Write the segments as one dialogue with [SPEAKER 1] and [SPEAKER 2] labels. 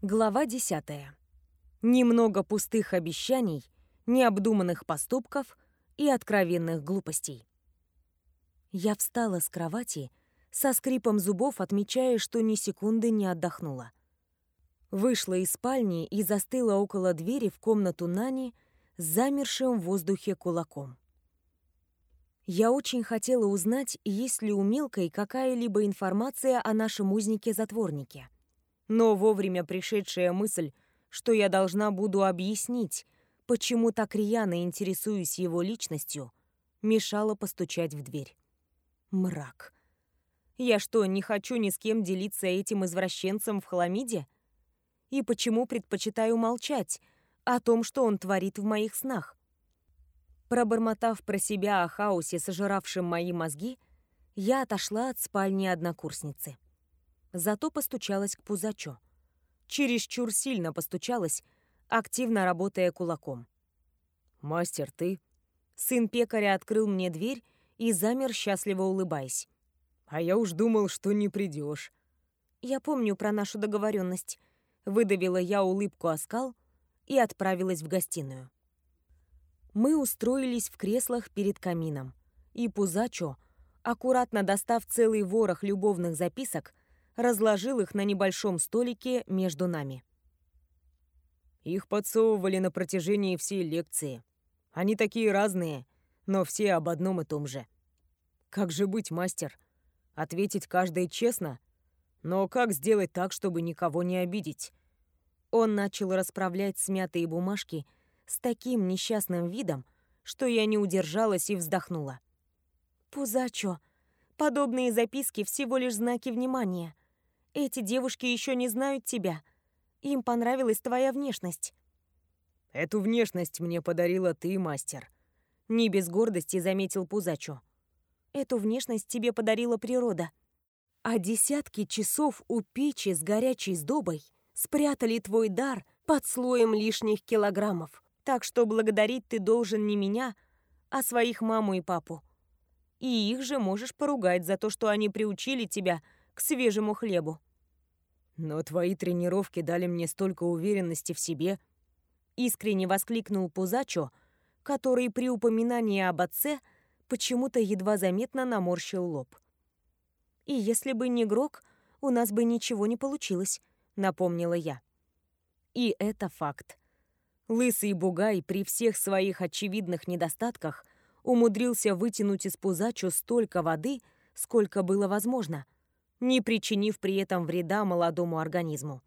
[SPEAKER 1] Глава 10. Немного пустых обещаний, необдуманных поступков и откровенных глупостей. Я встала с кровати, со скрипом зубов отмечая, что ни секунды не отдохнула. Вышла из спальни и застыла около двери в комнату Нани с замершим в воздухе кулаком. Я очень хотела узнать, есть ли у Мелкой какая-либо информация о нашем узнике-затворнике — но вовремя пришедшая мысль, что я должна буду объяснить, почему так рьяно интересуюсь его личностью, мешала постучать в дверь. Мрак. Я что, не хочу ни с кем делиться этим извращенцем в хламиде? И почему предпочитаю молчать о том, что он творит в моих снах? Пробормотав про себя о хаосе, сожравшем мои мозги, я отошла от спальни однокурсницы зато постучалась к Пузачо. Чересчур сильно постучалась, активно работая кулаком.
[SPEAKER 2] «Мастер, ты?»
[SPEAKER 1] Сын пекаря открыл мне дверь и замер, счастливо улыбаясь.
[SPEAKER 2] «А я уж думал, что не придешь.
[SPEAKER 1] «Я помню про нашу договоренность. Выдавила я улыбку оскал и отправилась в гостиную. Мы устроились в креслах перед камином, и Пузачо, аккуратно достав целый ворох любовных записок, разложил их на небольшом столике между нами.
[SPEAKER 2] Их подсовывали на протяжении всей лекции. Они такие разные, но все об одном и том же. Как же быть, мастер? Ответить каждой честно? Но как сделать так, чтобы никого не обидеть?
[SPEAKER 1] Он начал расправлять смятые бумажки с таким несчастным видом, что я не удержалась и вздохнула. «Пузачо, подобные записки всего лишь знаки внимания. Эти девушки еще не знают тебя. Им понравилась твоя внешность.
[SPEAKER 2] Эту внешность мне подарила ты, мастер.
[SPEAKER 1] Не без гордости заметил Пузачо. Эту внешность тебе подарила природа. А десятки часов у печи с горячей сдобой спрятали твой дар под слоем лишних килограммов. Так что благодарить ты должен не меня, а своих маму и папу. И их же можешь поругать за то, что они приучили тебя к свежему хлебу.
[SPEAKER 2] Но твои тренировки дали мне столько уверенности в себе.
[SPEAKER 1] Искренне воскликнул Пузачо, который при упоминании об отце почему-то едва заметно наморщил лоб. «И если бы не Грок, у нас бы ничего не получилось», — напомнила я. И это факт. Лысый бугай при всех своих очевидных недостатках умудрился вытянуть из Пузачо столько воды, сколько было возможно — не причинив при этом вреда молодому организму.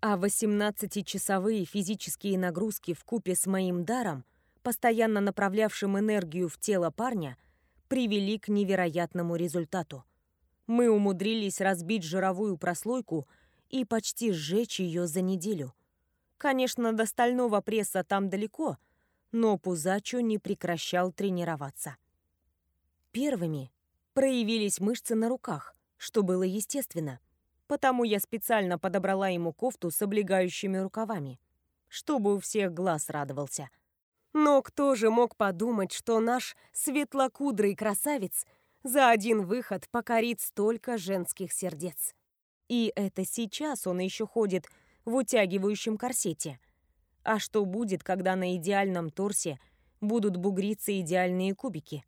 [SPEAKER 1] А 18-часовые физические нагрузки в купе с моим даром, постоянно направлявшим энергию в тело парня, привели к невероятному результату. Мы умудрились разбить жировую прослойку и почти сжечь ее за неделю. Конечно, до стального пресса там далеко, но Пузачо не прекращал тренироваться. Первыми проявились мышцы на руках, что было естественно. Потому я специально подобрала ему кофту с облегающими рукавами, чтобы у всех глаз радовался. Но кто же мог подумать, что наш светлокудрый красавец за один выход покорит столько женских сердец? И это сейчас он еще ходит в утягивающем корсете. А что будет, когда на идеальном торсе будут бугриться идеальные кубики?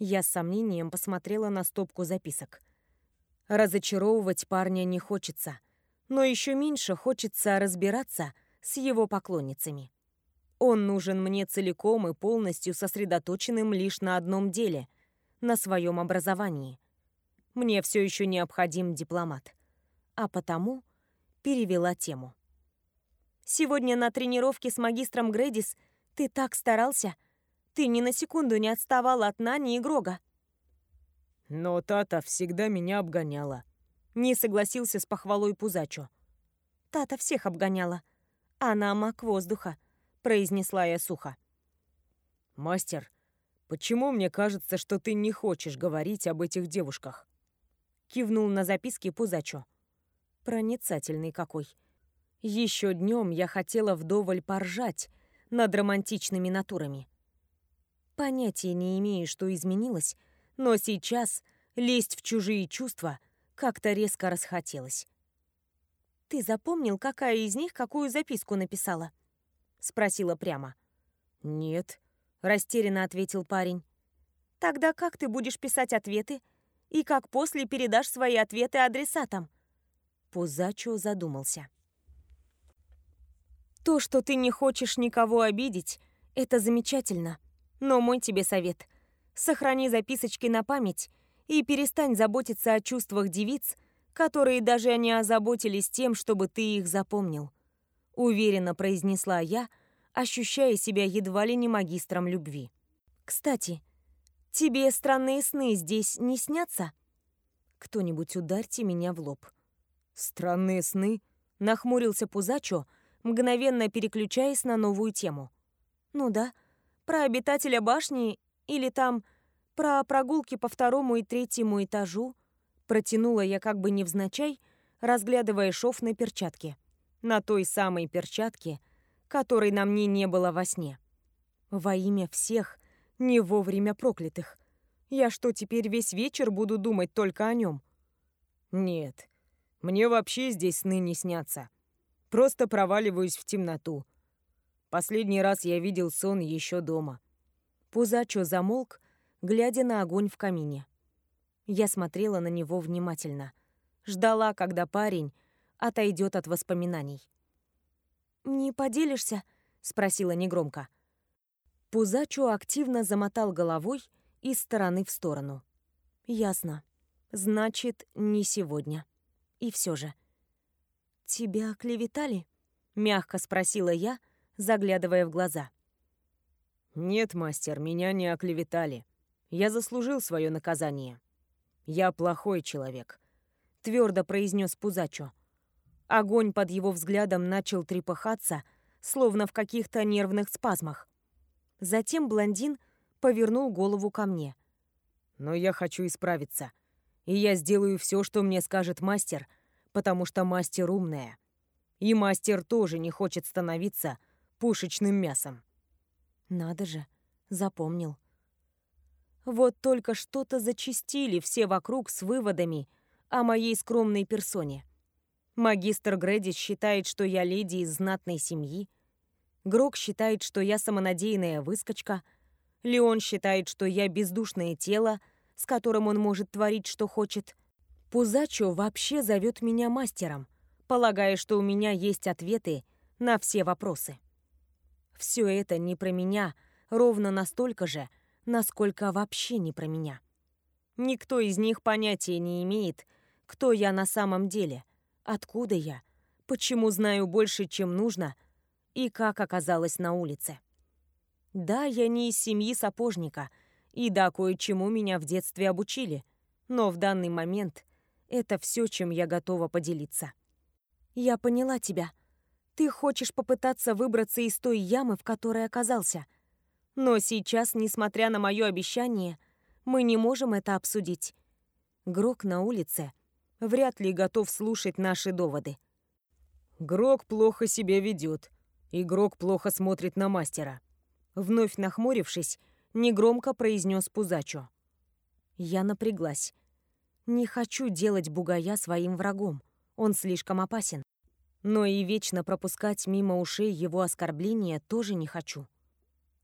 [SPEAKER 1] Я с сомнением посмотрела на стопку записок — Разочаровывать парня не хочется, но еще меньше хочется разбираться с его поклонницами. Он нужен мне целиком и полностью сосредоточенным лишь на одном деле — на своем образовании. Мне все еще необходим дипломат. А потому перевела тему. «Сегодня на тренировке с магистром Грэдис ты так старался. Ты ни на секунду не отставал от Нани и Грога.
[SPEAKER 2] Но Тата всегда меня обгоняла.
[SPEAKER 1] Не согласился с похвалой Пузачо. Тата всех обгоняла. Она маг воздуха, произнесла я сухо.
[SPEAKER 2] Мастер, почему мне кажется, что ты не хочешь говорить об этих девушках?
[SPEAKER 1] Кивнул на записки Пузачо. Проницательный какой. Еще днем я хотела вдоволь поржать над романтичными натурами. Понятия не имею, что изменилось, но сейчас лезть в чужие чувства как-то резко расхотелось. «Ты запомнил, какая из них какую записку написала?» — спросила прямо.
[SPEAKER 2] «Нет», —
[SPEAKER 1] растерянно ответил парень. «Тогда как ты будешь писать ответы? И как после передашь свои ответы адресатам?» Пузачо задумался. «То, что ты не хочешь никого обидеть, это замечательно. Но мой тебе совет. Сохрани записочки на память и перестань заботиться о чувствах девиц, которые даже не озаботились тем, чтобы ты их запомнил. Уверенно произнесла я, ощущая себя едва ли не магистром любви. Кстати, тебе странные сны здесь не снятся? Кто-нибудь ударьте меня в лоб.
[SPEAKER 2] Странные сны?
[SPEAKER 1] Нахмурился Пузачо, мгновенно переключаясь на новую тему. Ну да, про обитателя башни или там про прогулки по второму и третьему этажу. Протянула я как бы невзначай, разглядывая шов на перчатке. На той самой перчатке, которой на мне не было во сне. Во имя всех, не вовремя проклятых. Я что, теперь весь вечер буду думать только о нем?
[SPEAKER 2] Нет, мне вообще здесь сны не снятся. Просто проваливаюсь в темноту. Последний раз я видел сон еще дома.
[SPEAKER 1] Пузачо замолк, глядя на огонь в камине. Я смотрела на него внимательно. Ждала, когда парень отойдет от воспоминаний. «Не поделишься?» — спросила негромко. Пузачо активно замотал головой из стороны в сторону. «Ясно. Значит, не сегодня. И все же». «Тебя клеветали?» — мягко спросила я, заглядывая в глаза.
[SPEAKER 2] «Нет, мастер, меня не оклеветали. Я заслужил свое наказание. «Я плохой человек», — твердо произнес Пузачо. Огонь под его взглядом начал трепыхаться, словно в каких-то нервных спазмах. Затем блондин повернул голову ко мне. «Но я хочу исправиться. И я сделаю все, что мне скажет мастер, потому что мастер умная. И мастер тоже не хочет становиться пушечным мясом».
[SPEAKER 1] «Надо же, запомнил». Вот только что-то зачистили все вокруг с выводами о моей скромной персоне. Магистр Грэдис считает, что я леди из знатной семьи. Грок считает, что я самонадеянная выскочка. Леон считает, что я бездушное тело, с которым он может творить, что хочет. Пузачо вообще зовет меня мастером, полагая, что у меня есть ответы на все вопросы. Все это не про меня, ровно настолько же, насколько вообще не про меня. Никто из них понятия не имеет, кто я на самом деле, откуда я, почему знаю больше, чем нужно и как оказалась на улице. Да, я не из семьи сапожника, и да, кое-чему меня в детстве обучили, но в данный момент это все, чем я готова поделиться. Я поняла тебя. Ты хочешь попытаться выбраться из той ямы, в которой оказался — но сейчас, несмотря на мое обещание, мы не можем это обсудить. Грок на улице вряд ли готов слушать наши доводы.
[SPEAKER 2] Грок плохо себя ведет, и Грок плохо смотрит на мастера.
[SPEAKER 1] Вновь нахмурившись, негромко произнес Пузачо. Я напряглась. Не хочу делать бугая своим врагом. Он слишком опасен. Но и вечно пропускать мимо ушей его оскорбления тоже не хочу.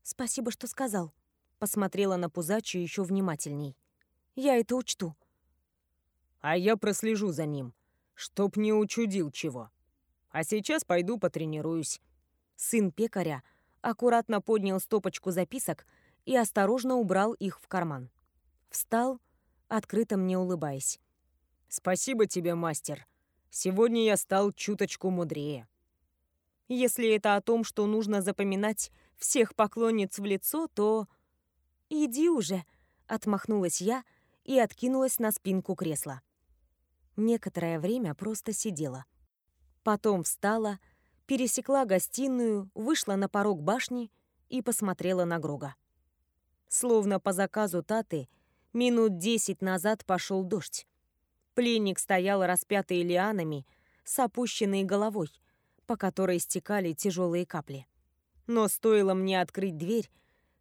[SPEAKER 1] «Спасибо, что сказал», — посмотрела на Пузачу еще внимательней. «Я это учту».
[SPEAKER 2] «А я прослежу за ним, чтоб не учудил чего. А сейчас пойду потренируюсь».
[SPEAKER 1] Сын пекаря аккуратно поднял стопочку записок и осторожно убрал их в карман. Встал, открыто мне улыбаясь.
[SPEAKER 2] «Спасибо тебе, мастер. Сегодня я стал чуточку мудрее».
[SPEAKER 1] Если это о том, что нужно запоминать всех поклонниц в лицо, то... «Иди уже», — отмахнулась я и откинулась на спинку кресла. Некоторое время просто сидела. Потом встала, пересекла гостиную, вышла на порог башни и посмотрела на Грога. Словно по заказу Таты, минут десять назад пошел дождь. Пленник стоял распятый лианами с опущенной головой, по которой стекали тяжелые капли. Но стоило мне открыть дверь,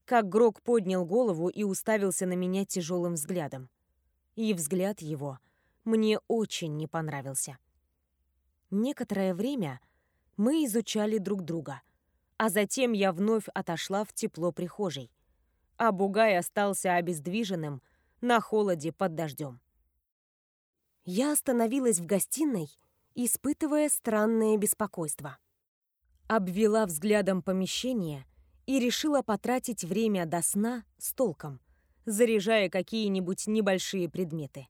[SPEAKER 1] как Грок поднял голову и уставился на меня тяжелым взглядом. И взгляд его мне очень не понравился. Некоторое время мы изучали друг друга, а затем я вновь отошла в тепло прихожей, а Бугай остался обездвиженным на холоде под дождем. Я остановилась в гостиной, испытывая странное беспокойство. Обвела взглядом помещение и решила потратить время до сна с толком, заряжая какие-нибудь небольшие предметы.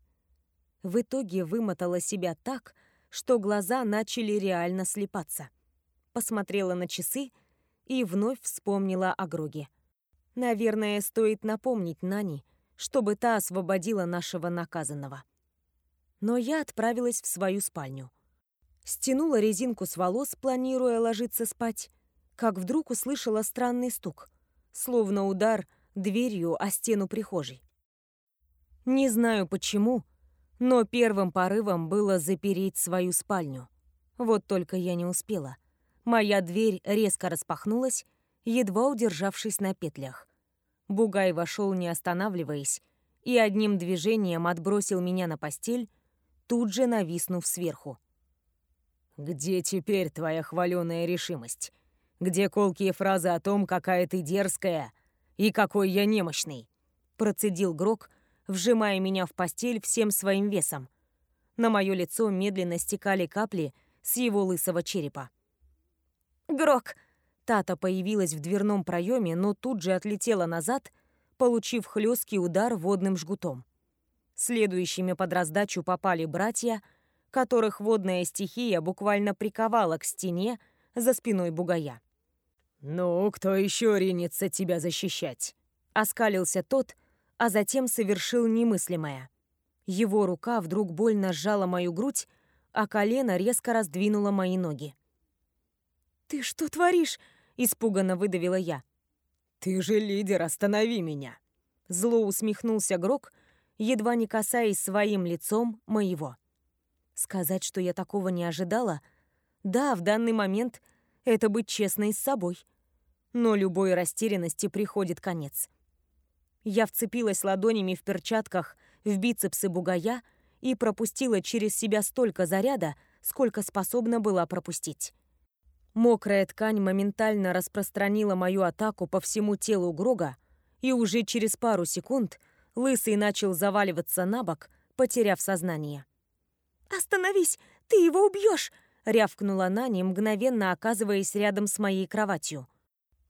[SPEAKER 1] В итоге вымотала себя так, что глаза начали реально слепаться. Посмотрела на часы и вновь вспомнила о Гроге. Наверное, стоит напомнить Нани, чтобы та освободила нашего наказанного. Но я отправилась в свою спальню. Стянула резинку с волос, планируя ложиться спать, как вдруг услышала странный стук, словно удар дверью о стену прихожей. Не знаю почему, но первым порывом было запереть свою спальню. Вот только я не успела. Моя дверь резко распахнулась, едва удержавшись на петлях. Бугай вошел, не останавливаясь, и одним движением отбросил меня на постель, тут же нависнув сверху.
[SPEAKER 2] «Где теперь твоя хваленая решимость? Где колкие фразы о том, какая ты дерзкая и какой я немощный?»
[SPEAKER 1] Процедил Грок, вжимая меня в постель всем своим весом. На мое лицо медленно стекали капли с его лысого черепа. «Грок!» Тата появилась в дверном проеме, но тут же отлетела назад, получив хлесткий удар водным жгутом. Следующими под раздачу попали братья, которых водная стихия буквально приковала к стене за спиной бугая.
[SPEAKER 2] «Ну, кто еще ринется тебя защищать?»
[SPEAKER 1] Оскалился тот, а затем совершил немыслимое. Его рука вдруг больно сжала мою грудь, а колено резко раздвинуло мои ноги. «Ты что творишь?» — испуганно выдавила я.
[SPEAKER 2] «Ты же лидер, останови меня!»
[SPEAKER 1] Зло усмехнулся Грок, едва не касаясь своим лицом моего. Сказать, что я такого не ожидала? Да, в данный момент это быть честной с собой. Но любой растерянности приходит конец. Я вцепилась ладонями в перчатках в бицепсы бугая и пропустила через себя столько заряда, сколько способна была пропустить. Мокрая ткань моментально распространила мою атаку по всему телу Грога, и уже через пару секунд Лысый начал заваливаться на бок, потеряв сознание. «Остановись! Ты его убьешь!» — рявкнула Нани, мгновенно оказываясь рядом с моей кроватью.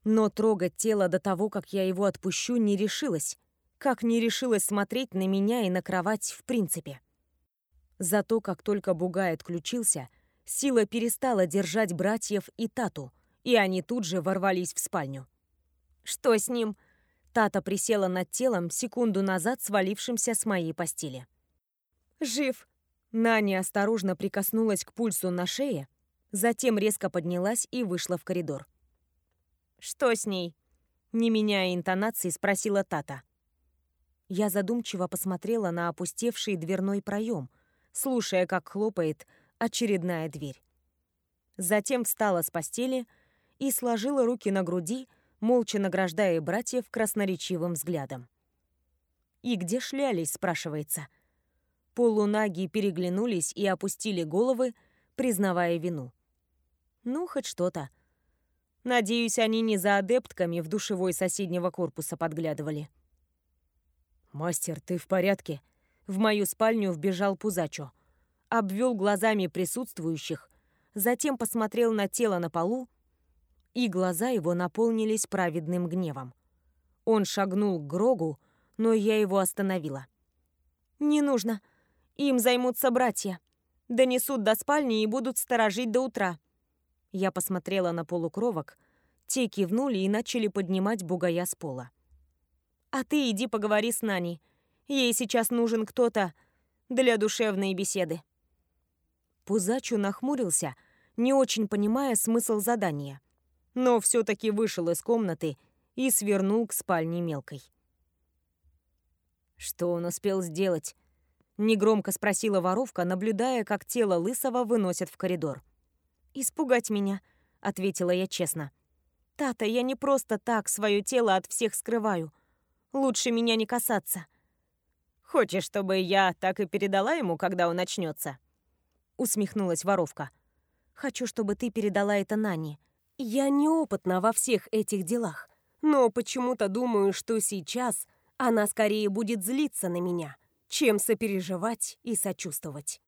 [SPEAKER 1] Но трогать тело до того, как я его отпущу, не решилась. Как не решилась смотреть на меня и на кровать в принципе. Зато как только Бугай отключился, сила перестала держать братьев и Тату, и они тут же ворвались в спальню. «Что с ним?» Тата присела над телом, секунду назад свалившимся с моей постели. «Жив!» Нани осторожно прикоснулась к пульсу на шее, затем резко поднялась и вышла в коридор. «Что с ней?» Не меняя интонации, спросила Тата. Я задумчиво посмотрела на опустевший дверной проем, слушая, как хлопает очередная дверь. Затем встала с постели и сложила руки на груди, молча награждая братьев красноречивым взглядом. «И где шлялись?» — спрашивается. Полунаги переглянулись и опустили головы, признавая вину. Ну, хоть что-то. Надеюсь, они не за адептками в душевой соседнего корпуса подглядывали.
[SPEAKER 2] «Мастер, ты в порядке?»
[SPEAKER 1] В мою спальню вбежал Пузачо. Обвел глазами присутствующих, затем посмотрел на тело на полу, и глаза его наполнились праведным гневом. Он шагнул к Грогу, но я его остановила. «Не нужно. Им займутся братья. Донесут до спальни и будут сторожить до утра. Я посмотрела на полукровок. Те кивнули и начали поднимать бугая с пола. А ты иди поговори с Нани. Ей сейчас нужен кто-то для душевной беседы. Пузачу нахмурился, не очень понимая смысл задания, но все-таки вышел из комнаты и свернул к спальне мелкой.
[SPEAKER 2] Что он успел сделать?
[SPEAKER 1] Негромко спросила воровка, наблюдая, как тело Лысого выносят в коридор. «Испугать меня», — ответила я честно. «Тата, я не просто так свое тело от всех скрываю. Лучше меня не касаться».
[SPEAKER 2] «Хочешь, чтобы я так и передала ему, когда он начнется? усмехнулась воровка.
[SPEAKER 1] Хочу, чтобы ты передала это Нане. Я неопытна во всех этих делах, но почему-то думаю, что сейчас она скорее будет злиться на меня, чем сопереживать и сочувствовать.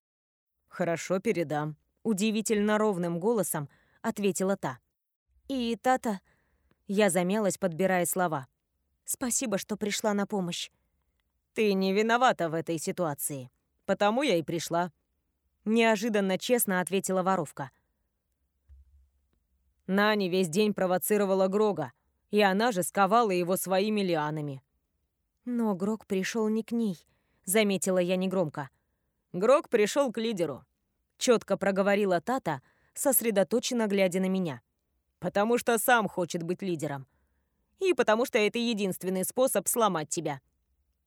[SPEAKER 2] «Хорошо, передам», — удивительно ровным голосом ответила та.
[SPEAKER 1] «И Тата...» Я замялась, подбирая слова. «Спасибо, что пришла на помощь».
[SPEAKER 2] «Ты не виновата в этой ситуации, потому я и пришла», — неожиданно честно ответила воровка. Нани весь день провоцировала Грога, и она же сковала его своими лианами.
[SPEAKER 1] «Но Грог пришел не к ней», — заметила я негромко.
[SPEAKER 2] «Грог пришел к лидеру», — четко проговорила Тата, сосредоточенно глядя на меня. «Потому что сам хочет быть лидером. И потому что это единственный способ сломать тебя.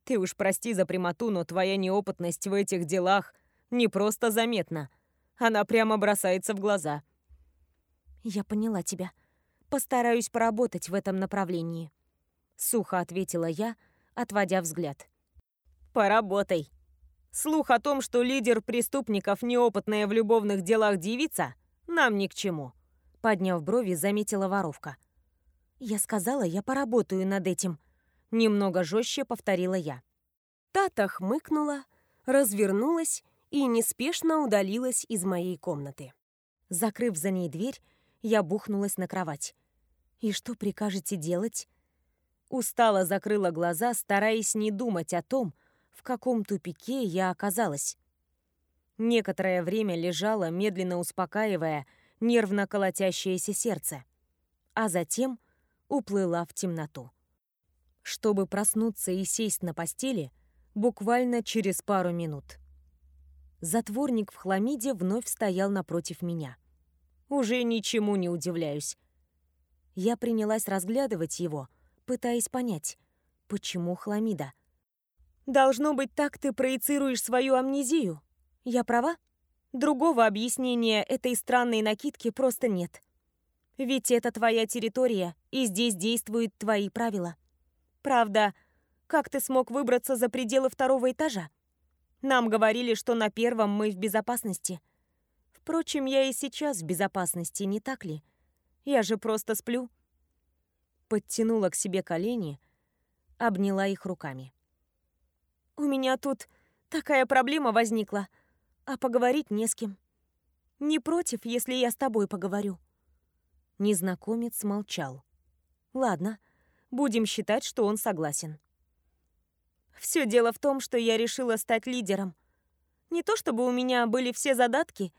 [SPEAKER 2] Ты уж прости за прямоту, но твоя неопытность в этих делах не просто заметна. Она прямо бросается в глаза».
[SPEAKER 1] «Я поняла тебя. Постараюсь поработать в этом направлении», — сухо ответила я, отводя взгляд.
[SPEAKER 2] «Поработай. Слух о том, что лидер преступников неопытная в любовных делах девица, нам ни к чему», — подняв брови, заметила воровка.
[SPEAKER 1] «Я сказала, я поработаю над этим», — немного жестче повторила я. Тата хмыкнула, развернулась и неспешно удалилась из моей комнаты. Закрыв за ней дверь, я бухнулась на кровать. «И что прикажете делать?» Устало закрыла глаза, стараясь не думать о том, в каком тупике я оказалась. Некоторое время лежала, медленно успокаивая нервно колотящееся сердце, а затем уплыла в темноту. Чтобы проснуться и сесть на постели, буквально через пару минут. Затворник в хламиде вновь стоял напротив меня. Уже ничему не удивляюсь. Я принялась разглядывать его, пытаясь понять, почему хламида. «Должно быть, так ты проецируешь свою амнезию», я права? Другого объяснения этой странной накидки просто нет. Ведь это твоя территория, и здесь действуют твои правила. Правда, как ты смог выбраться за пределы второго этажа? Нам говорили, что на первом мы в безопасности. Впрочем, я и сейчас в безопасности, не так ли? Я же просто сплю. Подтянула к себе колени, обняла их руками. У меня тут такая проблема возникла — а поговорить не с кем. Не против, если я с тобой поговорю?» Незнакомец молчал. «Ладно, будем считать, что он согласен». Все дело в том, что я решила стать лидером. Не то чтобы у меня были все задатки,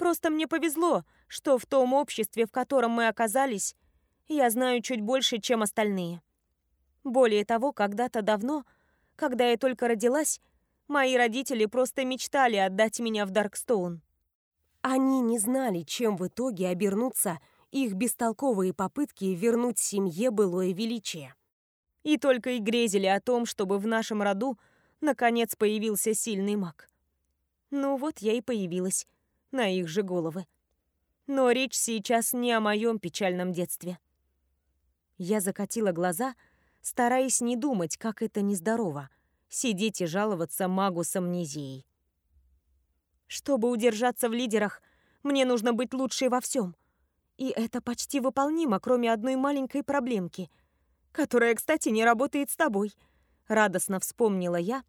[SPEAKER 1] просто мне повезло, что в том обществе, в котором мы оказались, я знаю чуть больше, чем остальные. Более того, когда-то давно, когда я только родилась, Мои родители просто мечтали отдать меня в Даркстоун. Они не знали, чем в итоге обернутся их бестолковые попытки вернуть семье былое величие. И только и грезили о том, чтобы в нашем роду наконец появился сильный маг. Ну вот я и появилась, на их же головы. Но речь сейчас не о моем печальном детстве. Я закатила глаза, стараясь не думать, как это нездорово — сидеть и жаловаться магу с амнезией. Чтобы удержаться в лидерах, мне нужно быть лучшей во всем. И это почти выполнимо, кроме одной маленькой проблемки, которая, кстати, не работает с тобой. Радостно вспомнила я,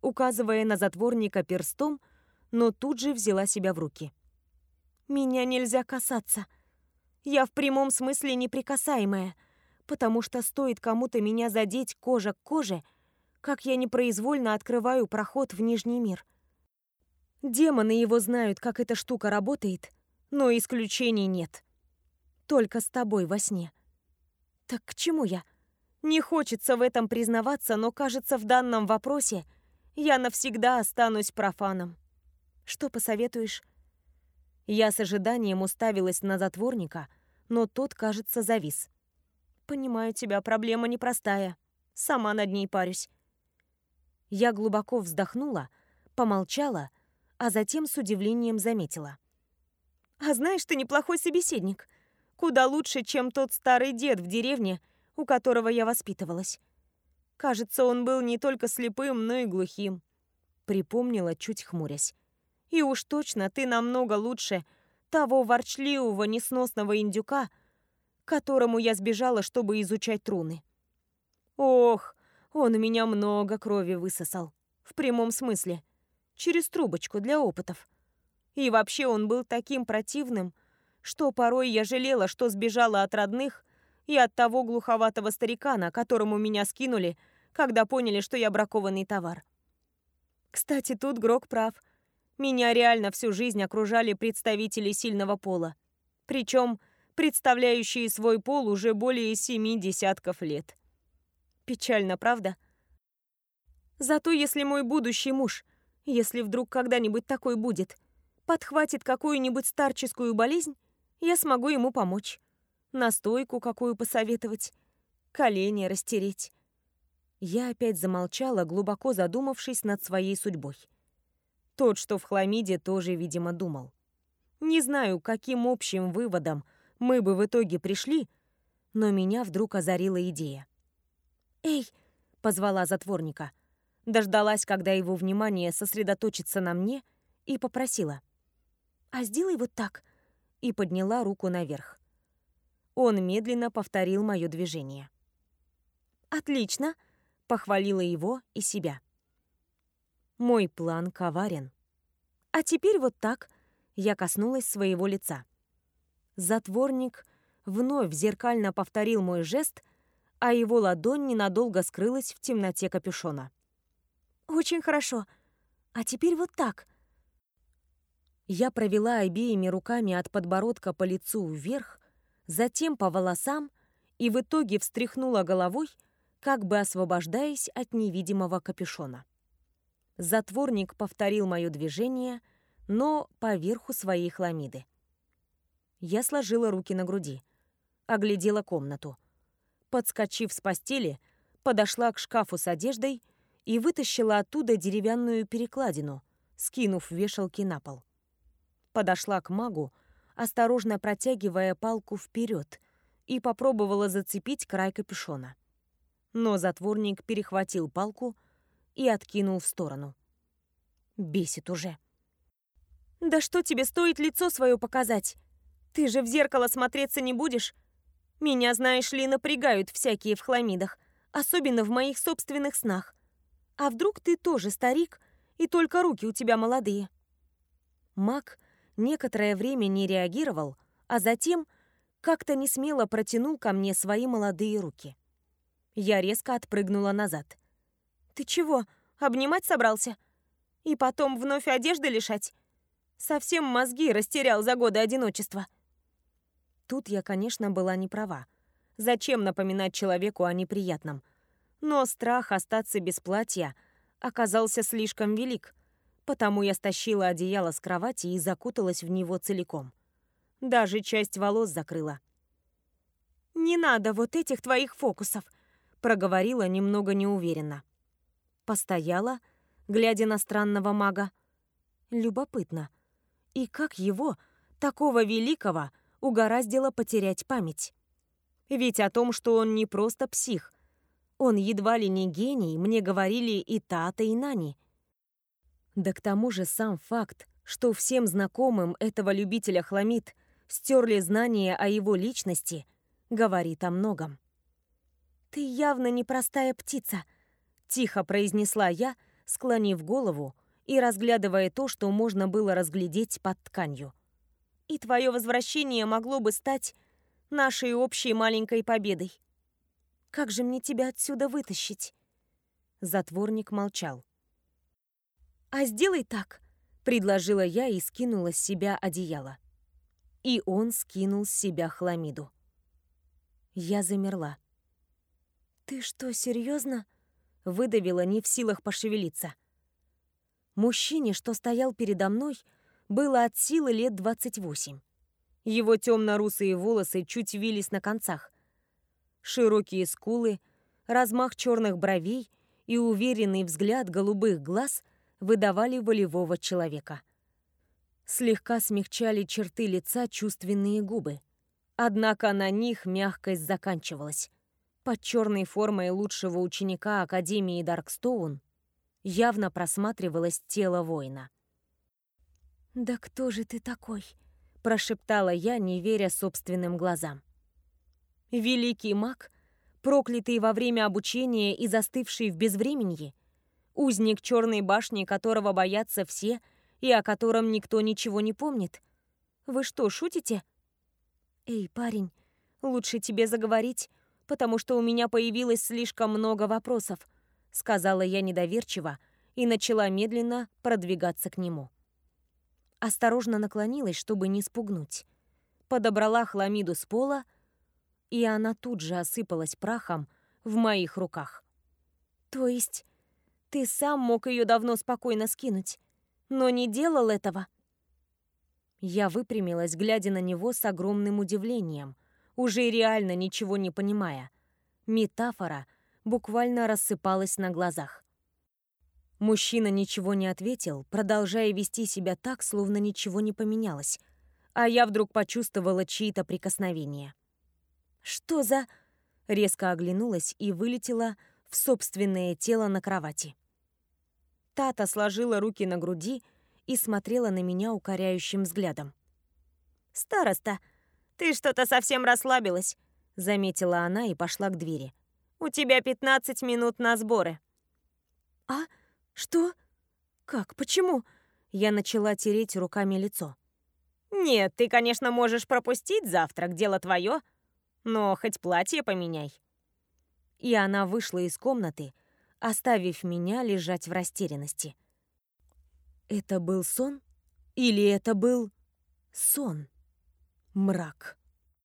[SPEAKER 1] указывая на затворника перстом, но тут же взяла себя в руки. Меня нельзя касаться. Я в прямом смысле неприкасаемая, потому что стоит кому-то меня задеть кожа к коже — как я непроизвольно открываю проход в Нижний мир. Демоны его знают, как эта штука работает, но исключений нет. Только с тобой во сне. Так к чему я? Не хочется в этом признаваться, но, кажется, в данном вопросе я навсегда останусь профаном. Что посоветуешь? Я с ожиданием уставилась на затворника, но тот, кажется, завис. Понимаю тебя, проблема непростая. Сама над ней парюсь. Я глубоко вздохнула, помолчала, а затем с удивлением заметила. «А знаешь, ты неплохой собеседник. Куда лучше, чем тот старый дед в деревне, у которого я воспитывалась. Кажется, он был не только слепым, но и глухим». Припомнила, чуть хмурясь. «И уж точно ты намного лучше Того ворчливого, несносного индюка, которому я сбежала, чтобы изучать руны. Ох, он у меня много крови высосал. В прямом смысле. Через трубочку для опытов. И вообще он был таким противным, что порой я жалела, что сбежала от родных и от того глуховатого старикана, которому меня скинули, когда поняли, что я бракованный товар. Кстати, тут Грок прав. Меня реально всю жизнь окружали представители сильного пола. Причем представляющие свой пол уже более семи десятков лет. Печально, правда? Зато если мой будущий муж, если вдруг когда-нибудь такой будет, подхватит какую-нибудь старческую болезнь, я смогу ему помочь. Настойку какую посоветовать, колени растереть. Я опять замолчала, глубоко задумавшись над своей судьбой. Тот, что в хламиде, тоже, видимо, думал. Не знаю, каким общим выводом мы бы в итоге пришли, но меня вдруг озарила идея. «Эй!» — позвала затворника. Дождалась, когда его внимание сосредоточится на мне, и попросила. «А сделай вот так!» и подняла руку наверх. Он медленно повторил мое движение. «Отлично!» похвалила его и себя. Мой план коварен. А теперь вот так я коснулась своего лица. Затворник вновь зеркально повторил мой жест, а его ладонь ненадолго скрылась в темноте капюшона. «Очень хорошо. А теперь вот так». Я провела обеими руками от подбородка по лицу вверх, затем по волосам и в итоге встряхнула головой, как бы освобождаясь от невидимого капюшона. Затворник повторил мое движение, но поверху своей хламиды. Я сложила руки на груди, оглядела комнату. Подскочив с постели, подошла к шкафу с одеждой и вытащила оттуда деревянную перекладину, скинув вешалки на пол. Подошла к магу, осторожно протягивая палку вперед, и попробовала зацепить край капюшона но затворник перехватил палку и откинул в сторону. Бесит уже. «Да что тебе стоит лицо свое показать? Ты же в зеркало смотреться не будешь? Меня, знаешь ли, напрягают всякие в хламидах, особенно в моих собственных снах. А вдруг ты тоже старик, и только руки у тебя молодые?» Мак некоторое время не реагировал, а затем как-то несмело протянул ко мне свои молодые руки. Я резко отпрыгнула назад. «Ты чего, обнимать собрался? И потом вновь одежды лишать? Совсем мозги растерял за годы одиночества». Тут я, конечно, была не права. Зачем напоминать человеку о неприятном? Но страх остаться без платья оказался слишком велик, потому я стащила одеяло с кровати и закуталась в него целиком. Даже часть волос закрыла. «Не надо вот этих твоих фокусов!» проговорила немного неуверенно. Постояла, глядя на странного мага. Любопытно. И как его, такого великого, угораздило потерять память? Ведь о том, что он не просто псих. Он едва ли не гений, мне говорили и Тата, и Нани. Да к тому же сам факт, что всем знакомым этого любителя хламид стерли знания о его личности, говорит о многом. «Ты явно непростая птица», — тихо произнесла я, склонив голову и разглядывая то, что можно было разглядеть под тканью. «И твое возвращение могло бы стать нашей общей маленькой победой. Как же мне тебя отсюда вытащить?» Затворник молчал. «А сделай так», — предложила я и скинула с себя одеяло. И он скинул с себя хламиду. Я замерла. «Ты что, серьезно? Выдавила, не в силах пошевелиться. Мужчине, что стоял передо мной, было от силы лет 28. Его темно-русые волосы чуть вились на концах. Широкие скулы, размах черных бровей и уверенный взгляд голубых глаз выдавали волевого человека. Слегка смягчали черты лица чувственные губы. Однако на них мягкость заканчивалась. Под черной формой лучшего ученика Академии Даркстоун явно просматривалось тело воина. «Да кто же ты такой?» — прошептала я, не веря собственным глазам. Великий маг, проклятый во время обучения и застывший в безвременье, узник черной башни, которого боятся все и о котором никто ничего не помнит. Вы что, шутите? Эй, парень, лучше тебе заговорить, потому что у меня появилось слишком много вопросов, сказала я недоверчиво и начала медленно продвигаться к нему. Осторожно наклонилась, чтобы не спугнуть. Подобрала хламиду с пола, и она тут же осыпалась прахом в моих руках. То есть ты сам мог ее давно спокойно скинуть, но не делал этого? Я выпрямилась, глядя на него с огромным удивлением, уже реально ничего не понимая. Метафора буквально рассыпалась на глазах. Мужчина ничего не ответил, продолжая вести себя так, словно ничего не поменялось, а я вдруг почувствовала чьи-то прикосновения. «Что за...» Резко оглянулась и вылетела в собственное тело на кровати. Тата сложила руки на груди и смотрела на меня укоряющим взглядом. «Староста, ты что-то совсем расслабилась», — заметила она и пошла к двери. «У тебя 15 минут на сборы». «А? Что? Как? Почему?» Я начала тереть руками лицо. «Нет, ты, конечно, можешь пропустить завтрак, дело твое, но хоть платье поменяй». И она вышла из комнаты, оставив меня лежать в растерянности. Это был сон? Или это был сон? Мрак.